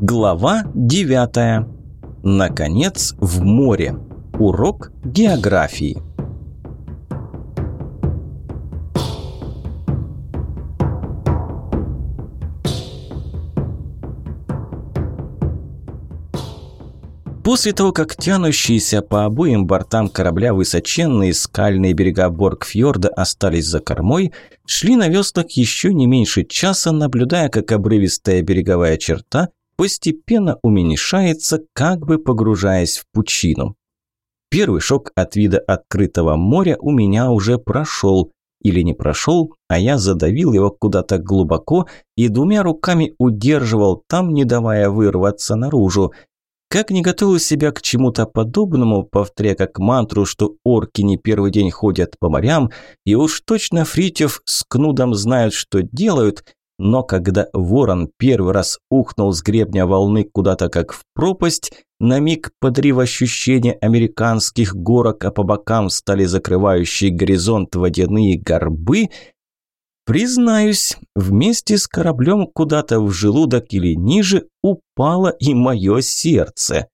Глава 9. Наконец, в море. Урок географии. После того, как тянущиеся по обоим бортам корабля высоченные скальные берега Боргфьорда остались за кормой, шли на веслах еще не меньше часа, наблюдая, как обрывистая береговая черта постепенно уменьшается, как бы погружаясь в пучину. Первый шок от вида открытого моря у меня уже прошел. Или не прошел, а я задавил его куда-то глубоко и двумя руками удерживал там, не давая вырваться наружу. Как не готовил себя к чему-то подобному, повторяя как мантру, что орки не первый день ходят по морям, и уж точно Фритьев с Кнудом знают, что делают, но когда ворон первый раз ухнул с гребня волны куда-то как в пропасть, на миг подрив ощущение американских горок, а по бокам стали закрывающие горизонт водяные горбы, признаюсь, вместе с кораблем куда-то в желудок или ниже упало и мое сердце.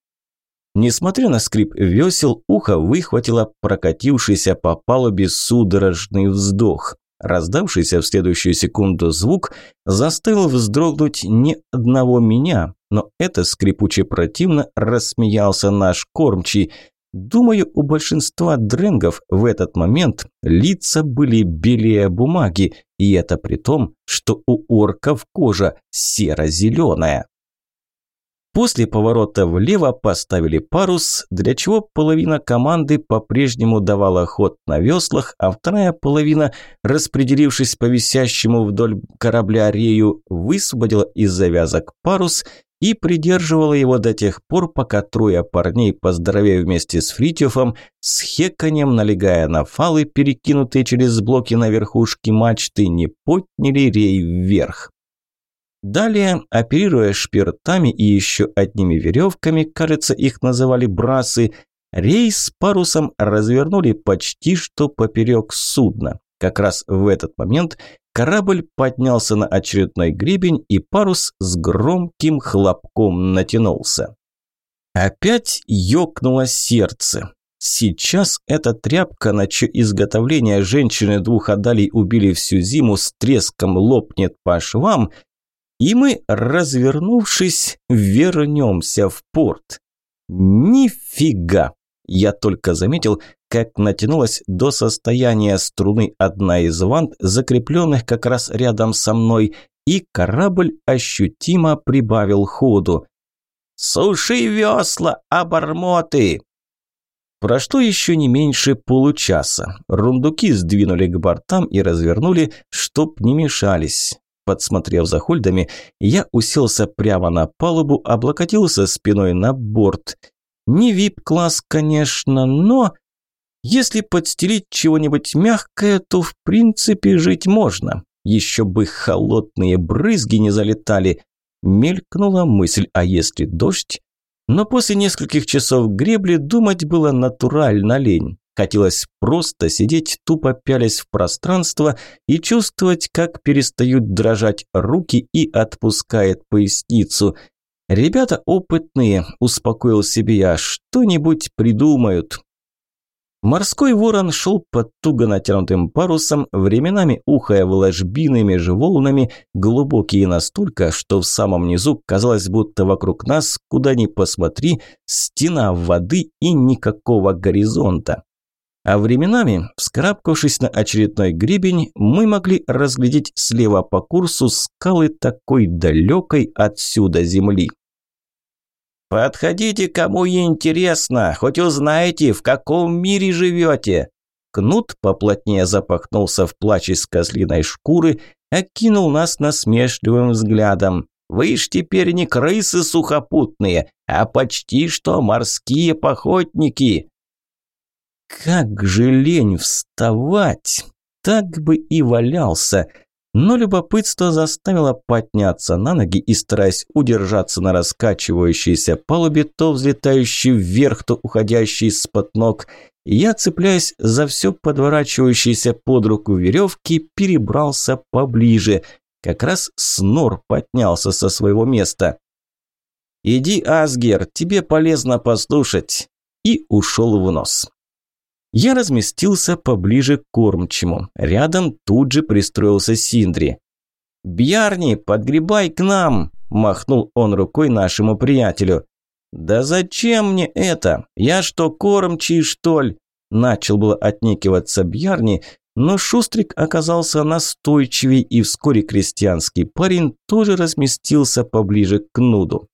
Несмотря на скрип весел, ухо выхватило прокатившийся по палубе судорожный вздох. Раздавшийся в следующую секунду звук заставил вздрогнуть не одного меня, но это скрипуче противно рассмеялся наш кормчий. Думаю, у большинства дренгов в этот момент лица были белее бумаги, и это при том, что у орков кожа серо-зеленая. После поворота влево поставили парус, для чего половина команды по-прежнему давала ход на веслах, а вторая половина, распределившись по висящему вдоль корабля рею, высвободила из завязок парус и придерживала его до тех пор, пока трое парней, поздоровев вместе с Фритьёфом, с хеканьем налегая на фалы, перекинутые через блоки на верхушке мачты, не подняли рей вверх. Далее, оперируя шпиртами и еще одними веревками, кажется, их называли брасы, рейс с парусом развернули почти что поперек судна. Как раз в этот момент корабль поднялся на очередной гребень, и парус с громким хлопком натянулся. Опять ёкнуло сердце. Сейчас эта тряпка, на чье изготовление женщины двух отдалей убили всю зиму, с треском лопнет по швам – и мы, развернувшись, вернемся в порт. Нифига! Я только заметил, как натянулась до состояния струны одна из вант, закрепленных как раз рядом со мной, и корабль ощутимо прибавил ходу. «Суши весла, обормоты!» Прошло еще не меньше получаса. Рундуки сдвинули к бортам и развернули, чтоб не мешались. Подсмотрев за хольдами, я уселся прямо на палубу, облокотился спиной на борт. Не вип-класс, конечно, но... Если подстелить чего-нибудь мягкое, то в принципе жить можно. Еще бы холодные брызги не залетали. Мелькнула мысль, а если дождь? Но после нескольких часов гребли думать было натурально лень. Хотелось просто сидеть, тупо пялясь в пространство и чувствовать, как перестают дрожать руки и отпускает поясницу. «Ребята опытные», – успокоил себе я, – «что-нибудь придумают». Морской ворон шел под туго натянутым парусом, временами ухая в ложбины между волнами, глубокие настолько, что в самом низу казалось, будто вокруг нас, куда ни посмотри, стена воды и никакого горизонта. А временами, вскарабкавшись на очередной гребень, мы могли разглядеть слева по курсу скалы такой далекой отсюда земли. «Подходите, кому интересно, хоть узнаете, в каком мире живете!» Кнут поплотнее запахнулся в плач из козлиной шкуры, окинул нас насмешливым взглядом. «Вы ж теперь не крысы сухопутные, а почти что морские походники!» Как же лень вставать! Так бы и валялся. Но любопытство заставило подняться на ноги и, стараясь удержаться на раскачивающейся палубе, то взлетающей вверх, то уходящей из-под ног, я, цепляясь за все подворачивающиеся под руку веревки, перебрался поближе. Как раз Снор поднялся со своего места. «Иди, Асгер, тебе полезно послушать!» И ушел в нос. Я разместился поближе к кормчему. Рядом тут же пристроился Синдри. «Бьярни, подгребай к нам!» – махнул он рукой нашему приятелю. «Да зачем мне это? Я что, кормчий, что ли?» Начал было отнекиваться Бьярни, но Шустрик оказался настойчивее, и вскоре крестьянский парень тоже разместился поближе к Нуду.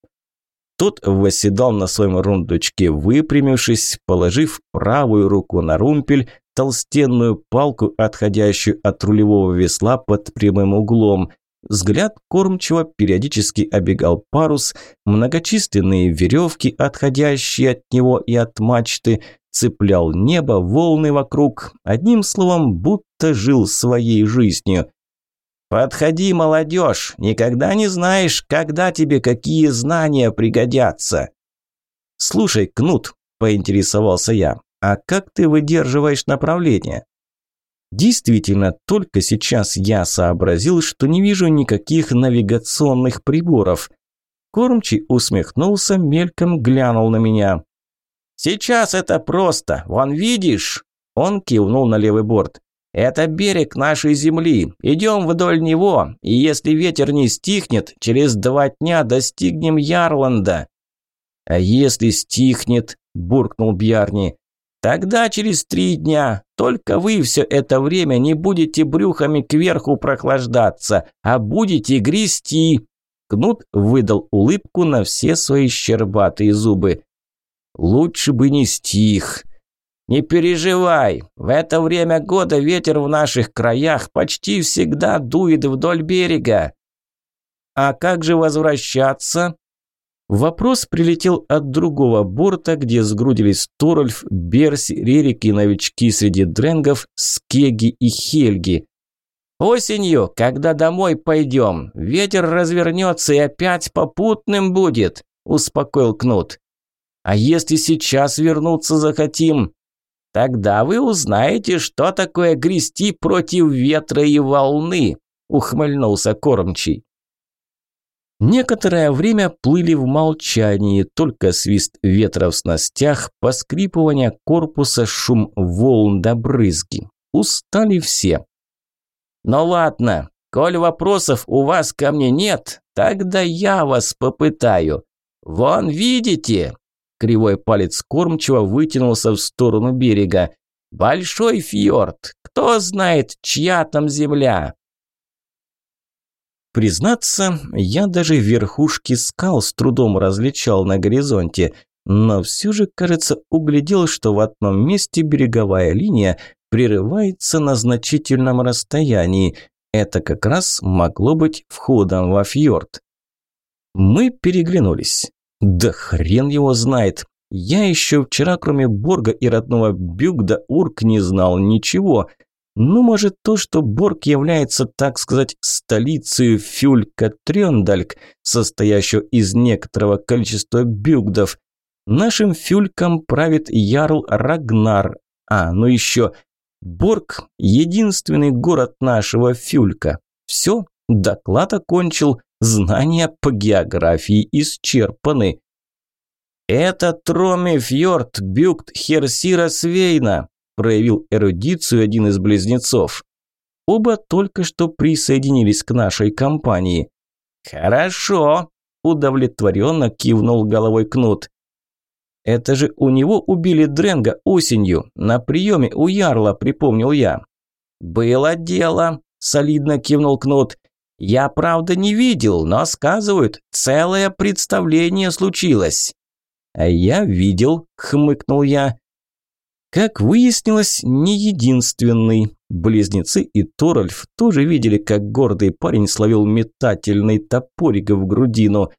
Тот восседал на своем рундучке, выпрямившись, положив правую руку на румпель, толстенную палку, отходящую от рулевого весла под прямым углом. Взгляд кормчего периодически обегал парус, многочисленные веревки, отходящие от него и от мачты, цеплял небо, волны вокруг, одним словом, будто жил своей жизнью. «Подходи, молодежь, никогда не знаешь, когда тебе какие знания пригодятся». «Слушай, Кнут», – поинтересовался я, – «а как ты выдерживаешь направление?» Действительно, только сейчас я сообразил, что не вижу никаких навигационных приборов. Кормчий усмехнулся, мельком глянул на меня. «Сейчас это просто, вон видишь?» Он кивнул на левый борт. Это берег нашей земли. Идем вдоль него, и если ветер не стихнет, через два дня достигнем Ярланда». «А если стихнет?» – буркнул Бьярни. «Тогда через три дня. Только вы все это время не будете брюхами кверху прохлаждаться, а будете грести». Кнут выдал улыбку на все свои щербатые зубы. «Лучше бы не стих», «Не переживай, в это время года ветер в наших краях почти всегда дует вдоль берега». «А как же возвращаться?» Вопрос прилетел от другого борта, где сгрудились Торольф, Берси, Рерик и новички среди дренгов, Скеги и Хельги. «Осенью, когда домой пойдем, ветер развернется и опять попутным будет», – успокоил Кнут. «А если сейчас вернуться захотим?» Тогда вы узнаете, что такое грести против ветра и волны», – ухмыльнулся кормчий. Некоторое время плыли в молчании, только свист ветра в снастях, поскрипывание корпуса, шум волн до брызги. Устали все. «Ну ладно, коль вопросов у вас ко мне нет, тогда я вас попытаю. Вон видите, Кривой палец кормчего вытянулся в сторону берега. «Большой фьорд! Кто знает, чья там земля?» Признаться, я даже верхушки скал с трудом различал на горизонте, но все же, кажется, углядел, что в одном месте береговая линия прерывается на значительном расстоянии. Это как раз могло быть входом во фьорд. Мы переглянулись. Да хрен его знает. Я еще вчера, кроме Борга и родного Бюгда, Урк не знал ничего. Ну, может, то, что Борг является, так сказать, столицей Фюлька Трёндальк, состоящего из некоторого количества бюгдов. Нашим Фюльком правит Ярл Рагнар. А, ну еще Борг – единственный город нашего Фюлька. Все, доклад окончил, знания по географии исчерпаны. «Это Троми Бюкт Херсира Свейна», проявил эрудицию один из близнецов. Оба только что присоединились к нашей компании. «Хорошо», – удовлетворенно кивнул головой Кнут. «Это же у него убили Дренга осенью, на приеме у Ярла», – припомнил я. «Было дело», – солидно кивнул Кнут. «Я, правда, не видел, но сказывают, целое представление случилось». «А я видел», – хмыкнул я. Как выяснилось, не единственный. Близнецы и Торальф тоже видели, как гордый парень словил метательный топорик в грудину.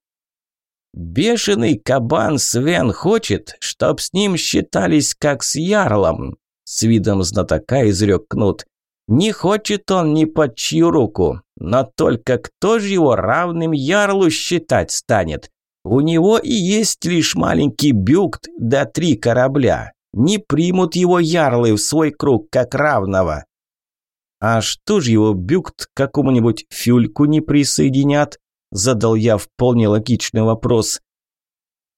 «Бешеный кабан Свен хочет, чтоб с ним считались как с ярлом», – с видом знатока изрек Кнут. «Не хочет он ни под чью руку, но только кто же его равным ярлу считать станет? У него и есть лишь маленький бюкт да три корабля. Не примут его ярлы в свой круг как равного. А что же его бюкт к какому-нибудь фюльку не присоединят? Задал я вполне логичный вопрос.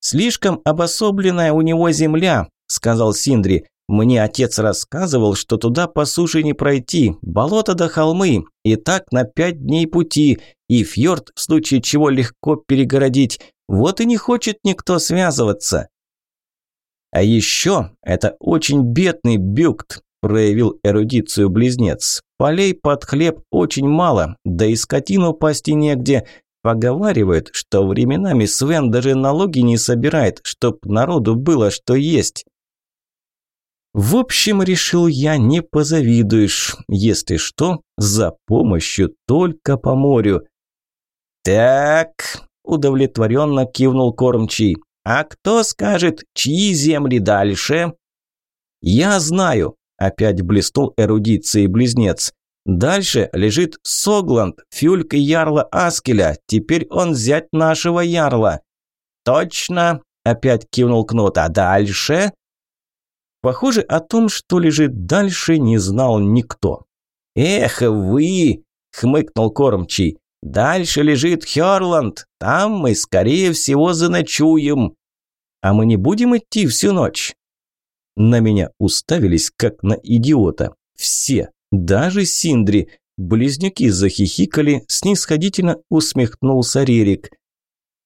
«Слишком обособленная у него земля», – сказал Синдри. «Мне отец рассказывал, что туда по суше не пройти, болото до холмы, и так на пять дней пути, и фьорд в случае чего легко перегородить. Вот и не хочет никто связываться». «А еще это очень бедный бюкт», – проявил эрудицию близнец. «Полей под хлеб очень мало, да и скотину пасти негде, Поговаривают, что временами Свен даже налоги не собирает, чтоб народу было что есть. В общем, решил я, не позавидуешь. Если что, за помощью только по морю. Так, удовлетворенно кивнул кормчий. А кто скажет, чьи земли дальше? Я знаю, опять блеснул эрудицией близнец. Дальше лежит Согланд, фюльк ярла Аскеля. Теперь он зять нашего ярла. Точно, опять кивнул Кнут. А дальше? Похоже, о том, что лежит дальше, не знал никто. Эх, вы, хмыкнул кормчий. Дальше лежит Хёрланд. Там мы, скорее всего, заночуем. А мы не будем идти всю ночь. На меня уставились, как на идиота. Все, даже Синдри. Близнюки захихикали, снисходительно усмехнулся Рерик.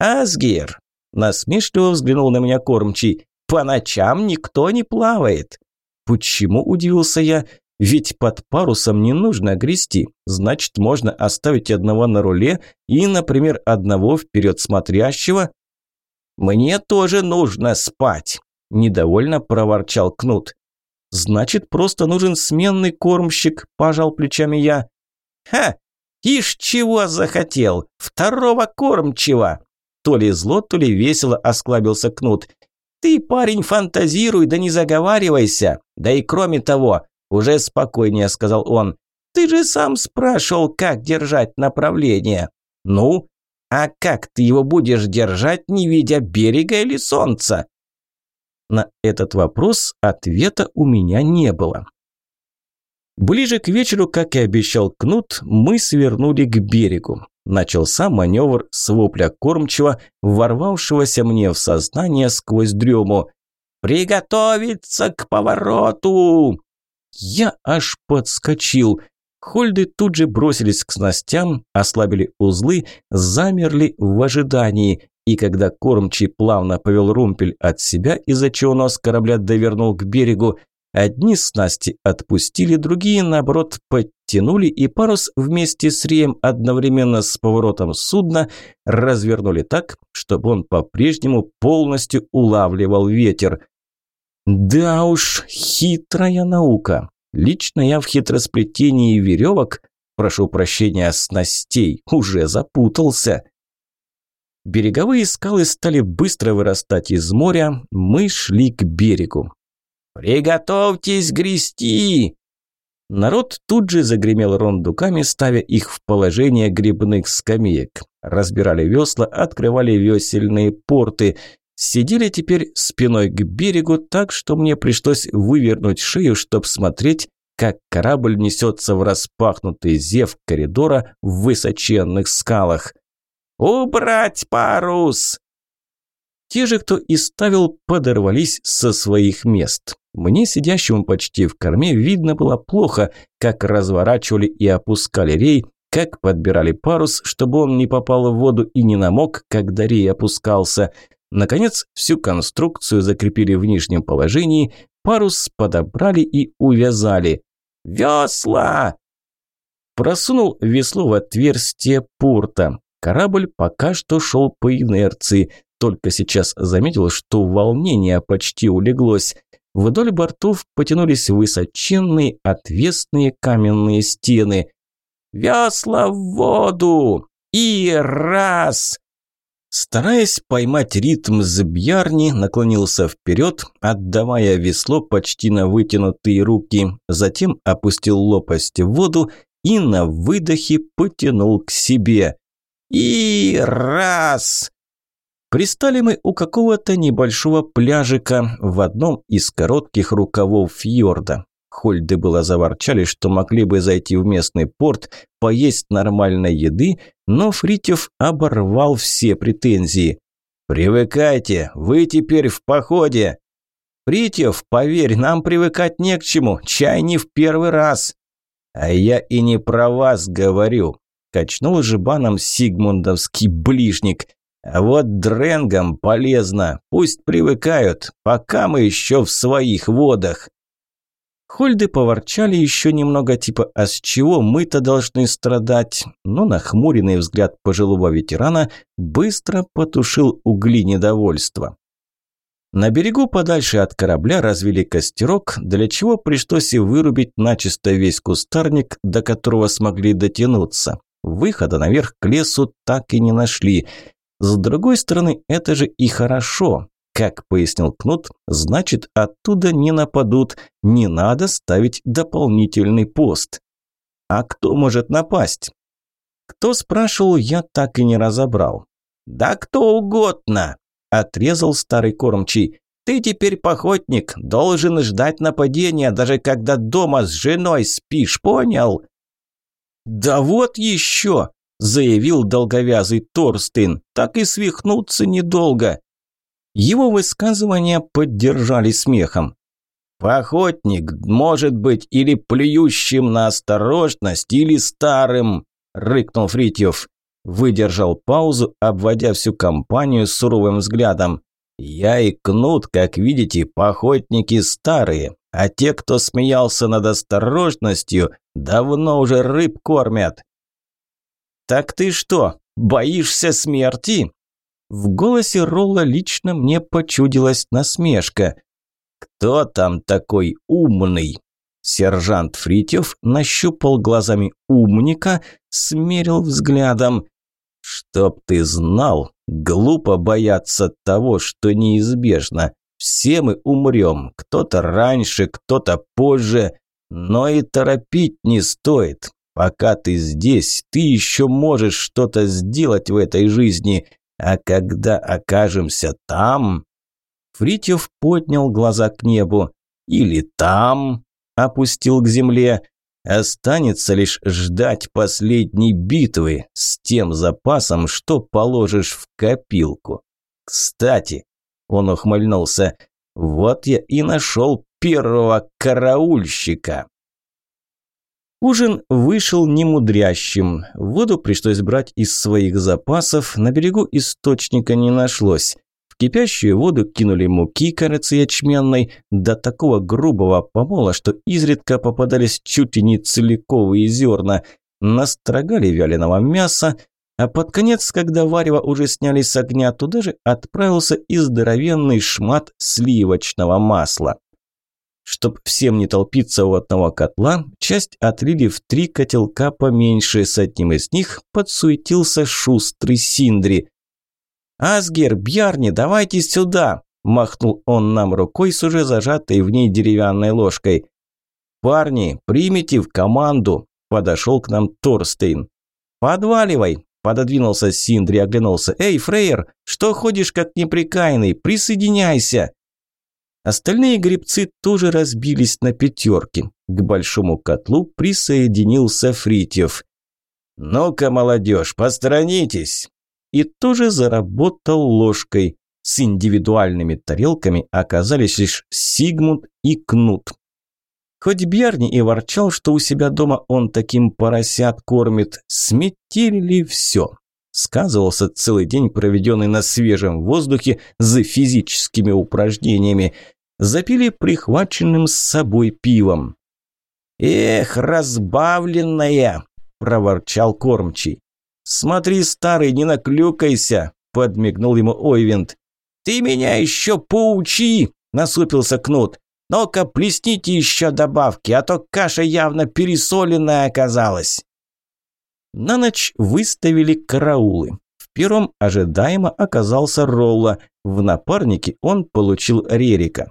«Асгир!» – насмешливо взглянул на меня кормчий. «По ночам никто не плавает». «Почему?» – удивился я. «Ведь под парусом не нужно грести. Значит, можно оставить одного на руле и, например, одного вперед смотрящего». «Мне тоже нужно спать», – недовольно проворчал Кнут. Значит, просто нужен сменный кормщик, пожал плечами я. Ха! Ишь чего захотел? Второго кормчего! То ли зло, то ли весело осклабился Кнут. Ты, парень, фантазируй, да не заговаривайся. Да и кроме того, уже спокойнее сказал он. Ты же сам спрашивал, как держать направление. Ну, а как ты его будешь держать, не видя берега или солнца? На этот вопрос ответа у меня не было. Ближе к вечеру, как и обещал Кнут, мы свернули к берегу. Начался маневр с вопля кормчего, ворвавшегося мне в сознание сквозь дрему. «Приготовиться к повороту!» Я аж подскочил. Хольды тут же бросились к снастям, ослабили узлы, замерли в ожидании и когда кормчий плавно повел румпель от себя, из-за чего нос корабля довернул к берегу, одни снасти отпустили, другие, наоборот, подтянули, и парус вместе с реем одновременно с поворотом судна развернули так, чтобы он по-прежнему полностью улавливал ветер. Да уж, хитрая наука. Лично я в хитросплетении веревок, прошу прощения, снастей, уже запутался. Береговые скалы стали быстро вырастать из моря, мы шли к берегу. «Приготовьтесь грести!» Народ тут же загремел рондуками, ставя их в положение грибных скамеек. Разбирали весла, открывали весельные порты. Сидели теперь спиной к берегу, так что мне пришлось вывернуть шею, чтобы смотреть, как корабль несется в распахнутый зев коридора в высоченных скалах. «Убрать парус!» Те же, кто и ставил, подорвались со своих мест. Мне, сидящему почти в корме, видно было плохо, как разворачивали и опускали рей, как подбирали парус, чтобы он не попал в воду и не намок, когда рей опускался. Наконец, всю конструкцию закрепили в нижнем положении, парус подобрали и увязали. «Весла!» Просунул весло в отверстие порта. Корабль пока что шел по инерции, только сейчас заметил, что волнение почти улеглось. Вдоль бортов потянулись высоченные отвесные каменные стены. «Весла в воду! И раз!» Стараясь поймать ритм Збьярни, наклонился вперед, отдавая весло почти на вытянутые руки, затем опустил лопасть в воду и на выдохе потянул к себе. И раз! Пристали мы у какого-то небольшого пляжика в одном из коротких рукавов фьорда. Хольды было заворчали, что могли бы зайти в местный порт, поесть нормальной еды, но Фритьев оборвал все претензии. «Привыкайте, вы теперь в походе!» «Фритьев, поверь, нам привыкать не к чему, чай не в первый раз!» «А я и не про вас говорю», – качнул жбаном сигмундовский ближник. «А вот дренгам полезно, пусть привыкают, пока мы еще в своих водах». Хольды поворчали еще немного, типа «А с чего мы-то должны страдать?» Но нахмуренный взгляд пожилого ветерана быстро потушил угли недовольства. На берегу подальше от корабля развели костерок, для чего пришлось и вырубить начисто весь кустарник, до которого смогли дотянуться. Выхода наверх к лесу так и не нашли. С другой стороны, это же и хорошо. Как пояснил Кнут, значит, оттуда не нападут, не надо ставить дополнительный пост. А кто может напасть? Кто спрашивал, я так и не разобрал. Да кто угодно, отрезал старый кормчий. Ты теперь похотник, должен ждать нападения, даже когда дома с женой спишь, понял? Да вот еще, заявил долговязый Торстин, так и свихнуться недолго. Его высказывания поддержали смехом. «Охотник может быть или плюющим на осторожность, или старым», – рыкнул Фритьев. Выдержал паузу, обводя всю компанию суровым взглядом. «Я и Кнут, как видите, охотники старые, а те, кто смеялся над осторожностью, давно уже рыб кормят». «Так ты что, боишься смерти?» В голосе Ролла лично мне почудилась насмешка. «Кто там такой умный?» Сержант Фритьев нащупал глазами умника, смерил взглядом. «Чтоб ты знал, глупо бояться того, что неизбежно. Все мы умрем, кто-то раньше, кто-то позже, но и торопить не стоит. Пока ты здесь, ты еще можешь что-то сделать в этой жизни, а когда окажемся там...» Фритьев поднял глаза к небу. «Или там...» опустил к земле. Останется лишь ждать последней битвы с тем запасом, что положишь в копилку. Кстати, он ухмыльнулся, вот я и нашел первого караульщика. Ужин вышел немудрящим. Воду пришлось брать из своих запасов, на берегу источника не нашлось. В кипящую воду кинули муки, кажется, ячменной, до такого грубого помола, что изредка попадались чуть ли не целиковые зерна. Настрогали вяленого мяса, а под конец, когда варево уже сняли с огня, туда же отправился и здоровенный шмат сливочного масла. Чтоб всем не толпиться у одного котла, часть отлили в три котелка поменьше, с одним из них подсуетился шустрый Синдри. «Асгер, Бьярни, давайте сюда!» – махнул он нам рукой с уже зажатой в ней деревянной ложкой. «Парни, примите в команду!» – подошел к нам Торстейн. «Подваливай!» – пододвинулся Синдри, оглянулся. «Эй, Фрейер, что ходишь как неприкаянный? Присоединяйся!» Остальные грибцы тоже разбились на пятерки. К большому котлу присоединился Фритьев. «Ну-ка, молодежь, посторонитесь!» И тоже заработал ложкой. С индивидуальными тарелками оказались лишь Сигмунд и Кнут. Хоть Бьярни и ворчал, что у себя дома он таким поросят кормит, сметили все. Сказывался целый день, проведенный на свежем воздухе за физическими упражнениями запили прихваченным с собой пивом. «Эх, разбавленная!» – проворчал кормчий. «Смотри, старый, не наклюкайся!» – подмигнул ему Ойвент. «Ты меня еще поучи!» – насупился Кнут. «Ну-ка, плесните еще добавки, а то каша явно пересоленная оказалась!» На ночь выставили караулы. В первом ожидаемо оказался Ролла. В напарнике он получил Рерика.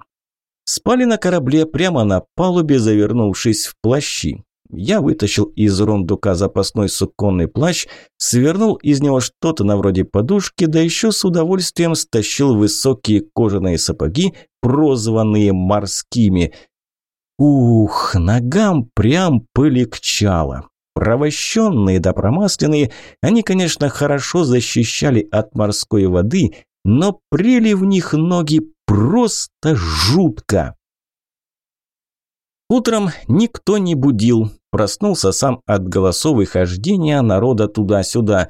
Спали на корабле прямо на палубе, завернувшись в плащи. Я вытащил из рундука запасной суконный плащ, свернул из него что-то на вроде подушки, да еще с удовольствием стащил высокие кожаные сапоги, прозванные морскими. Ух, ногам прям полегчало. Провощенные да промасленные, они, конечно, хорошо защищали от морской воды, но прели в них ноги просто жутко. Утром никто не будил, проснулся сам от голосов и хождения народа туда-сюда.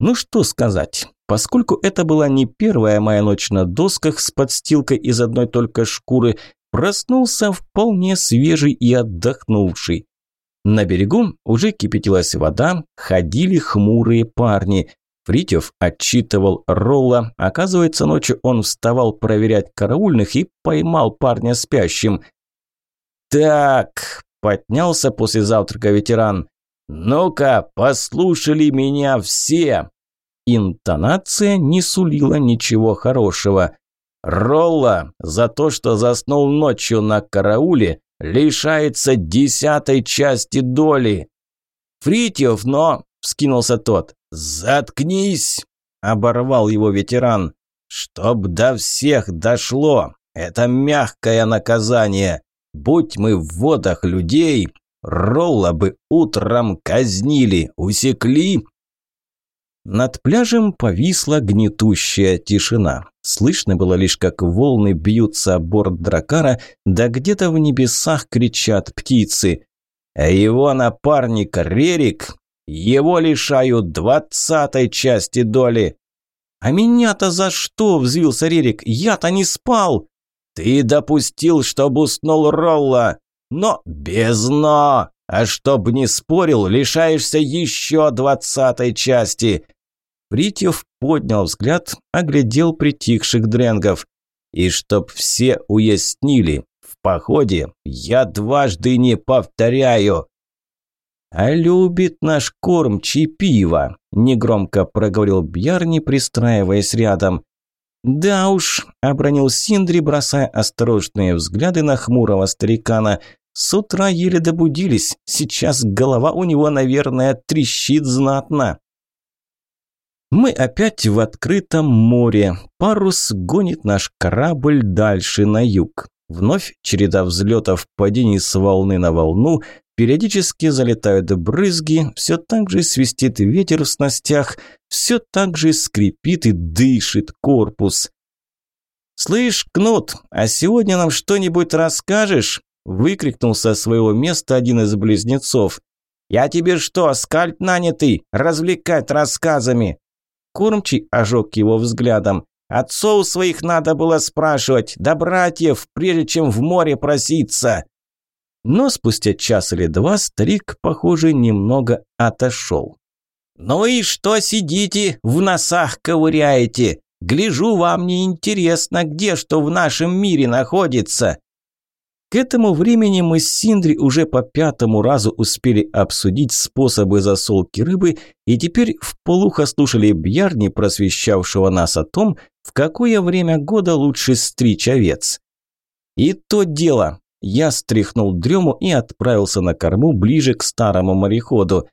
Ну что сказать, поскольку это была не первая моя ночь на досках с подстилкой из одной только шкуры, проснулся вполне свежий и отдохнувший. На берегу уже кипятилась вода, ходили хмурые парни. Фритьев отчитывал Ролла. Оказывается, ночью он вставал проверять караульных и поймал парня спящим. «Так», – поднялся после завтрака ветеран. «Ну-ка, послушали меня все!» Интонация не сулила ничего хорошего. Ролла за то, что заснул ночью на карауле, лишается десятой части доли. Фритьев, но, вскинулся тот, заткнись, оборвал его ветеран. Чтоб до всех дошло, это мягкое наказание. Будь мы в водах людей, Ролла бы утром казнили, усекли. Над пляжем повисла гнетущая тишина. Слышно было лишь, как волны бьются о борт дракара, да где-то в небесах кричат птицы. Его напарник Рерик, его лишают двадцатой части доли. «А меня-то за что?» – взвился Рерик. «Я-то не спал!» «Ты допустил, чтобы уснул Ролла!» «Но без «но!» А чтоб не спорил, лишаешься еще двадцатой части. Фритьев поднял взгляд, оглядел притихших дренгов. И чтоб все уяснили, в походе я дважды не повторяю. «А любит наш кормчий пиво», – негромко проговорил Бьярни, пристраиваясь рядом. «Да уж», – обронил Синдри, бросая осторожные взгляды на хмурого старикана. «С утра еле добудились, сейчас голова у него, наверное, трещит знатно». Мы опять в открытом море. Парус гонит наш корабль дальше на юг. Вновь череда взлетов, падений с волны на волну, периодически залетают брызги, все так же свистит ветер в снастях, все так же скрипит и дышит корпус. «Слышь, Кнут, а сегодня нам что-нибудь расскажешь?» – выкрикнул со своего места один из близнецов. «Я тебе что, скальп нанятый, развлекать рассказами?» Кормчий ожег его взглядом. «Отцов своих надо было спрашивать, да братьев, прежде чем в море проситься!» Но спустя час или два старик, похоже, немного отошел. «Ну и что сидите, в носах ковыряете? Гляжу, вам не интересно, где что в нашем мире находится!» К этому времени мы с Синдри уже по пятому разу успели обсудить способы засолки рыбы и теперь в полухо слушали Бьярни, просвещавшего нас о том, в какое время года лучше стричь овец. И то дело. Я стряхнул дрему и отправился на корму ближе к старому мореходу.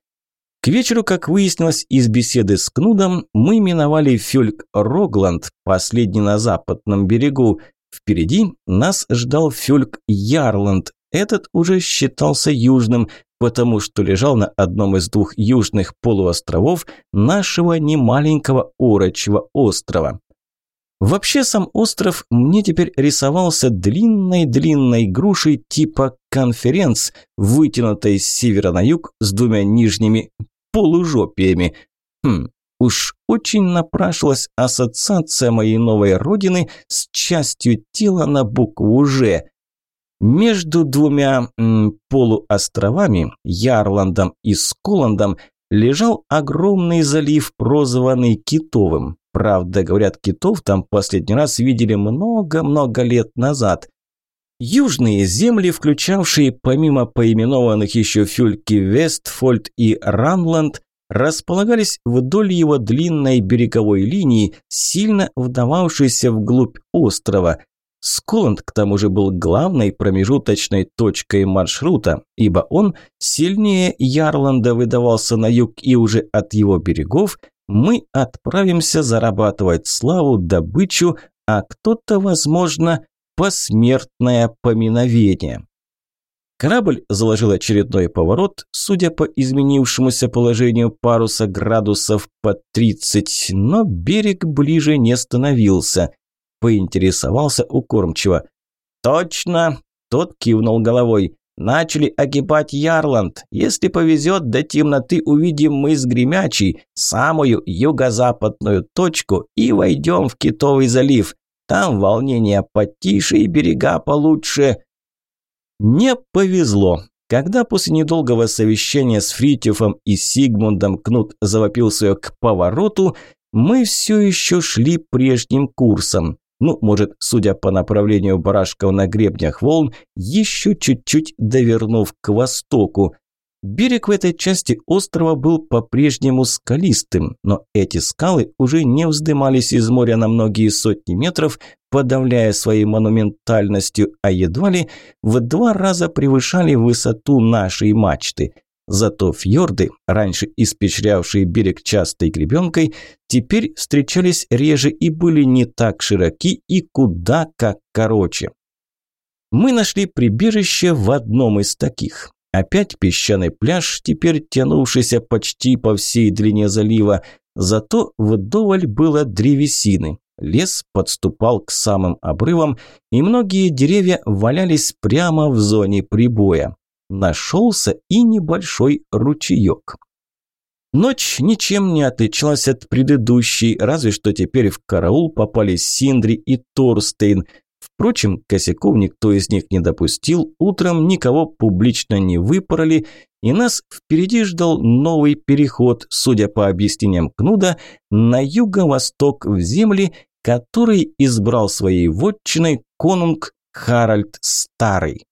К вечеру, как выяснилось из беседы с Кнудом, мы миновали Фюльк Рогланд, последний на западном берегу, Впереди нас ждал Фюльк Ярланд. Этот уже считался южным, потому что лежал на одном из двух южных полуостровов нашего немаленького орочего острова. Вообще сам остров мне теперь рисовался длинной-длинной грушей типа конференц, вытянутой с севера на юг с двумя нижними полужопиями. Хм, Уж очень напрашивалась ассоциация моей новой родины с частью тела на букву «Ж». Между двумя м, полуостровами, Ярландом и Сколандом, лежал огромный залив, прозванный Китовым. Правда, говорят, китов там последний раз видели много-много лет назад. Южные земли, включавшие помимо поименованных еще Фюльки Вестфольд и Ранланд, располагались вдоль его длинной береговой линии, сильно вдававшейся вглубь острова. Сколанд к тому же был главной промежуточной точкой маршрута, ибо он сильнее Ярланда выдавался на юг, и уже от его берегов мы отправимся зарабатывать славу, добычу, а кто-то, возможно, посмертное поминовение. Корабль заложил очередной поворот, судя по изменившемуся положению паруса градусов по 30, но берег ближе не становился. Поинтересовался у кормчего. «Точно!» – тот кивнул головой. «Начали огибать Ярланд. Если повезет, до темноты увидим мы с Гремячей, самую юго-западную точку, и войдем в Китовый залив. Там волнение потише и берега получше». Не повезло. Когда после недолгого совещания с Фритюфом и Сигмундом Кнут завопился к повороту, мы все еще шли прежним курсом. Ну, может, судя по направлению барашков на гребнях волн, еще чуть-чуть довернув к востоку. Берег в этой части острова был по-прежнему скалистым, но эти скалы уже не вздымались из моря на многие сотни метров, подавляя своей монументальностью, а едва ли в два раза превышали высоту нашей мачты. Зато фьорды, раньше испещрявшие берег частой гребенкой, теперь встречались реже и были не так широки и куда как короче. Мы нашли прибежище в одном из таких. Опять песчаный пляж, теперь тянувшийся почти по всей длине залива, зато вдоволь было древесины. Лес подступал к самым обрывам, и многие деревья валялись прямо в зоне прибоя. Нашелся и небольшой ручеек. Ночь ничем не отличалась от предыдущей, разве что теперь в караул попали Синдри и Торстейн – Впрочем, косяков никто из них не допустил, утром никого публично не выпороли, и нас впереди ждал новый переход, судя по объяснениям Кнуда, на юго-восток в земли, который избрал своей вотчиной конунг Харальд Старый.